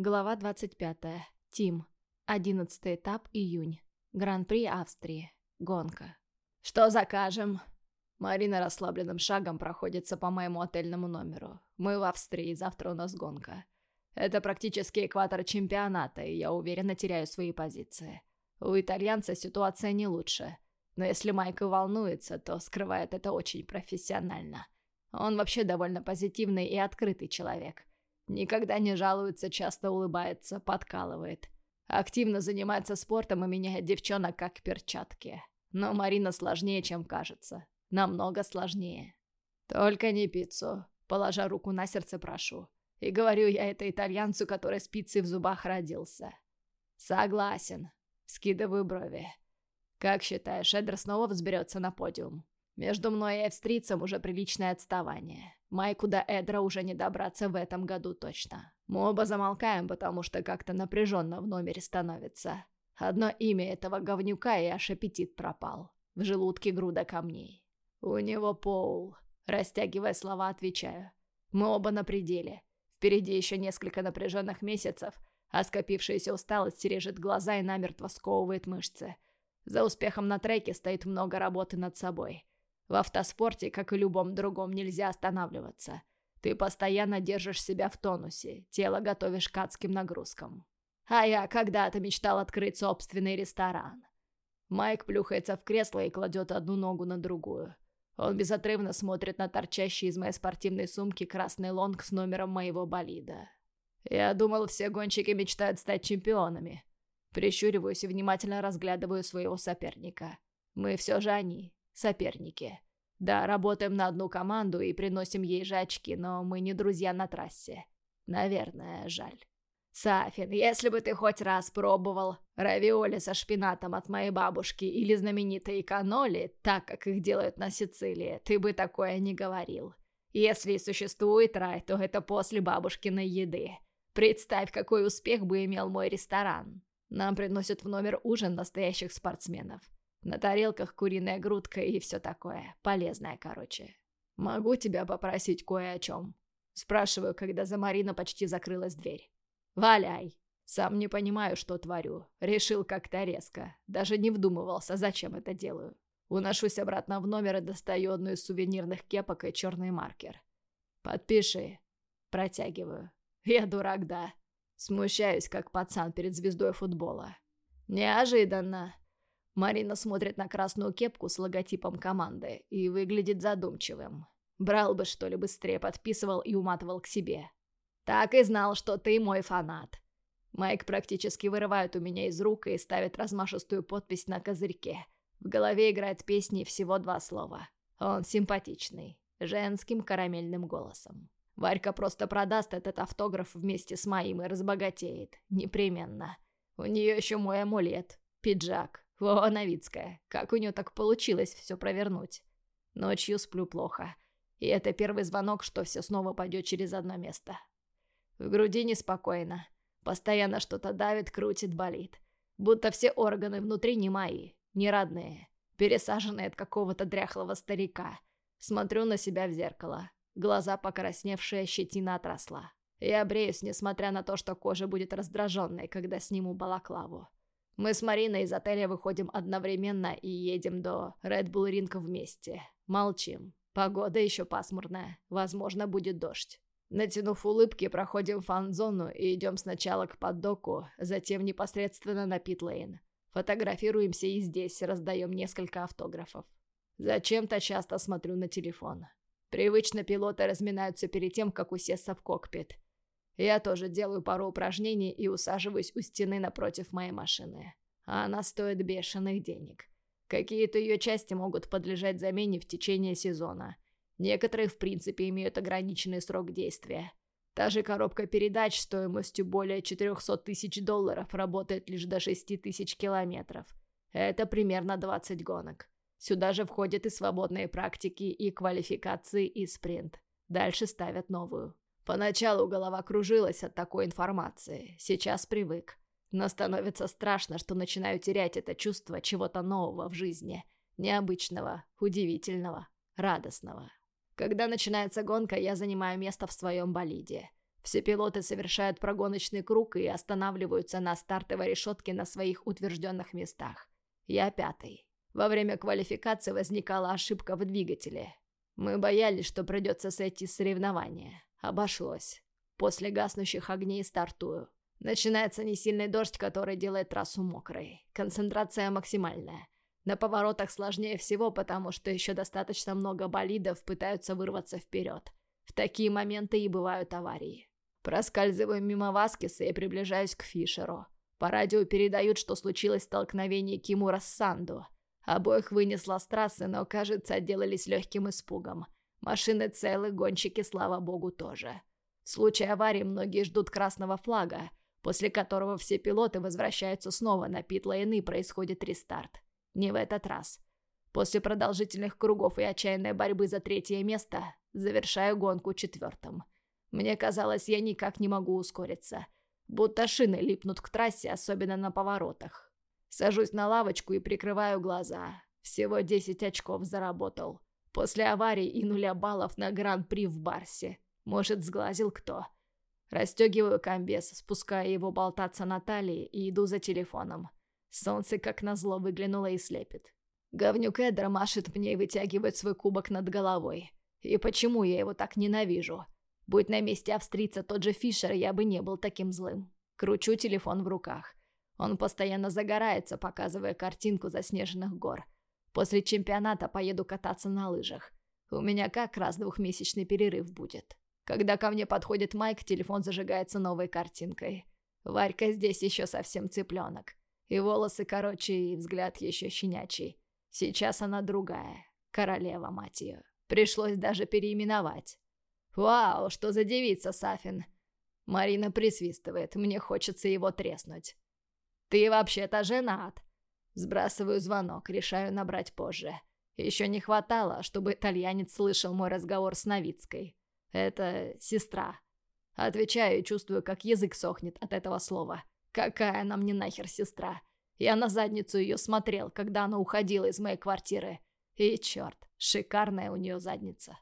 Глава 25. Тим. Одиннадцатый этап, июнь. Гран-при Австрии. Гонка. «Что закажем?» Марина расслабленным шагом проходится по моему отельному номеру. Мы в Австрии, завтра у нас гонка. Это практически экватор чемпионата, и я уверенно теряю свои позиции. У итальянца ситуация не лучше. Но если Майк волнуется, то скрывает это очень профессионально. Он вообще довольно позитивный и открытый человек. Никогда не жалуется, часто улыбается, подкалывает. Активно занимается спортом и меняет девчонок как перчатки. Но Марина сложнее, чем кажется. Намного сложнее. Только не пиццу. Положа руку на сердце, прошу. И говорю я это итальянцу, который с пиццей в зубах родился. Согласен. Скидываю брови. Как считаешь, Эдер снова взберется на подиум? Между мной и австрийцем уже приличное отставание. Майку до Эдра уже не добраться в этом году точно. Мы оба замолкаем, потому что как-то напряженно в номере становится. Одно имя этого говнюка, и аж аппетит пропал. В желудке груда камней. У него Поул. Растягивая слова, отвечаю. Мы оба на пределе. Впереди еще несколько напряженных месяцев, а скопившаяся усталость режет глаза и намертво сковывает мышцы. За успехом на треке стоит много работы над собой. В автоспорте, как и любом другом, нельзя останавливаться. Ты постоянно держишь себя в тонусе, тело готовишь к адским нагрузкам. А я когда-то мечтал открыть собственный ресторан. Майк плюхается в кресло и кладет одну ногу на другую. Он безотрывно смотрит на торчащий из моей спортивной сумки красный лонг с номером моего болида. Я думал, все гонщики мечтают стать чемпионами. Прищуриваюсь и внимательно разглядываю своего соперника. Мы все же они соперники. Да, работаем на одну команду и приносим ей же очки, но мы не друзья на трассе. Наверное, жаль. Сафин, если бы ты хоть раз пробовал равиоли со шпинатом от моей бабушки или знаменитые каноли, так как их делают на Сицилии, ты бы такое не говорил. Если и существует рай, то это после бабушкиной еды. Представь, какой успех бы имел мой ресторан. Нам приносят в номер ужин настоящих спортсменов. На тарелках куриная грудка и все такое. Полезное, короче. Могу тебя попросить кое о чем? Спрашиваю, когда за Марина почти закрылась дверь. Валяй. Сам не понимаю, что творю. Решил как-то резко. Даже не вдумывался, зачем это делаю. Уношусь обратно в номер и достаю одну из сувенирных кепок и черный маркер. «Подпиши». Протягиваю. Я дурак, да. Смущаюсь, как пацан перед звездой футбола. Неожиданно. Марина смотрит на красную кепку с логотипом команды и выглядит задумчивым. Брал бы, что ли, быстрее подписывал и уматывал к себе. Так и знал, что ты мой фанат. Майк практически вырывает у меня из рук и ставит размашистую подпись на козырьке. В голове играет песни всего два слова. Он симпатичный, женским карамельным голосом. Варька просто продаст этот автограф вместе с моим и разбогатеет. Непременно. У нее еще мой амулет, пиджак, во, Новицкая, как у нее так получилось все провернуть? Ночью сплю плохо. И это первый звонок, что все снова пойдет через одно место. В груди неспокойно. Постоянно что-то давит, крутит, болит. Будто все органы внутри не мои, не родные. Пересаженные от какого-то дряхлого старика. Смотрю на себя в зеркало. Глаза покрасневшие, щетина отросла. Я бреюсь, несмотря на то, что кожа будет раздраженной, когда сниму балаклаву. Мы с Мариной из отеля выходим одновременно и едем до Ring вместе. Молчим. Погода еще пасмурная. Возможно, будет дождь. Натянув улыбки, проходим фан-зону и идем сначала к поддоку, затем непосредственно на пит-лейн. Фотографируемся и здесь, раздаем несколько автографов. Зачем-то часто смотрю на телефон. Привычно пилоты разминаются перед тем, как усесться в кокпит. Я тоже делаю пару упражнений и усаживаюсь у стены напротив моей машины. А она стоит бешеных денег. Какие-то ее части могут подлежать замене в течение сезона. Некоторые, в принципе, имеют ограниченный срок действия. Та же коробка передач стоимостью более 400 тысяч долларов работает лишь до 6 тысяч километров. Это примерно 20 гонок. Сюда же входят и свободные практики, и квалификации, и спринт. Дальше ставят новую. Поначалу голова кружилась от такой информации, сейчас привык. Но становится страшно, что начинаю терять это чувство чего-то нового в жизни. Необычного, удивительного, радостного. Когда начинается гонка, я занимаю место в своем болиде. Все пилоты совершают прогоночный круг и останавливаются на стартовой решетке на своих утвержденных местах. Я пятый. Во время квалификации возникала ошибка в двигателе. Мы боялись, что придется сойти с соревнования. Обошлось. После гаснущих огней стартую. Начинается несильный дождь, который делает трассу мокрой. Концентрация максимальная. На поворотах сложнее всего, потому что еще достаточно много болидов пытаются вырваться вперед. В такие моменты и бывают аварии. Проскальзываю мимо Васкиса и приближаюсь к Фишеру. По радио передают, что случилось столкновение Кимура с Санду. Обоих вынесло с трассы, но, кажется, отделались легким испугом. Машины целы, гонщики, слава богу, тоже. В случае аварии многие ждут красного флага, после которого все пилоты возвращаются снова на пит-лейн и происходит рестарт. Не в этот раз. После продолжительных кругов и отчаянной борьбы за третье место завершаю гонку четвертым. Мне казалось, я никак не могу ускориться. Будто шины липнут к трассе, особенно на поворотах. Сажусь на лавочку и прикрываю глаза. Всего 10 очков заработал. После аварии и нуля баллов на гран-при в Барсе. Может, сглазил кто. Растегиваю комбез, спуская его болтаться на талии и иду за телефоном. Солнце, как назло, выглянуло и слепит. Говнюк Эдра машет мне и вытягивает свой кубок над головой. И почему я его так ненавижу? Будь на месте австрийца тот же Фишер, я бы не был таким злым. Кручу телефон в руках. Он постоянно загорается, показывая картинку заснеженных гор. После чемпионата поеду кататься на лыжах. У меня как раз двухмесячный перерыв будет. Когда ко мне подходит Майк, телефон зажигается новой картинкой. Варька здесь еще совсем цыпленок. И волосы короче, и взгляд еще щенячий. Сейчас она другая. Королева, мать ее. Пришлось даже переименовать. «Вау, что за девица, Сафин!» Марина присвистывает, мне хочется его треснуть. «Ты вообще-то женат!» Сбрасываю звонок, решаю набрать позже. Еще не хватало, чтобы итальянец слышал мой разговор с Новицкой. Это сестра. Отвечаю и чувствую, как язык сохнет от этого слова. Какая она мне нахер сестра? Я на задницу ее смотрел, когда она уходила из моей квартиры. И черт, шикарная у нее задница.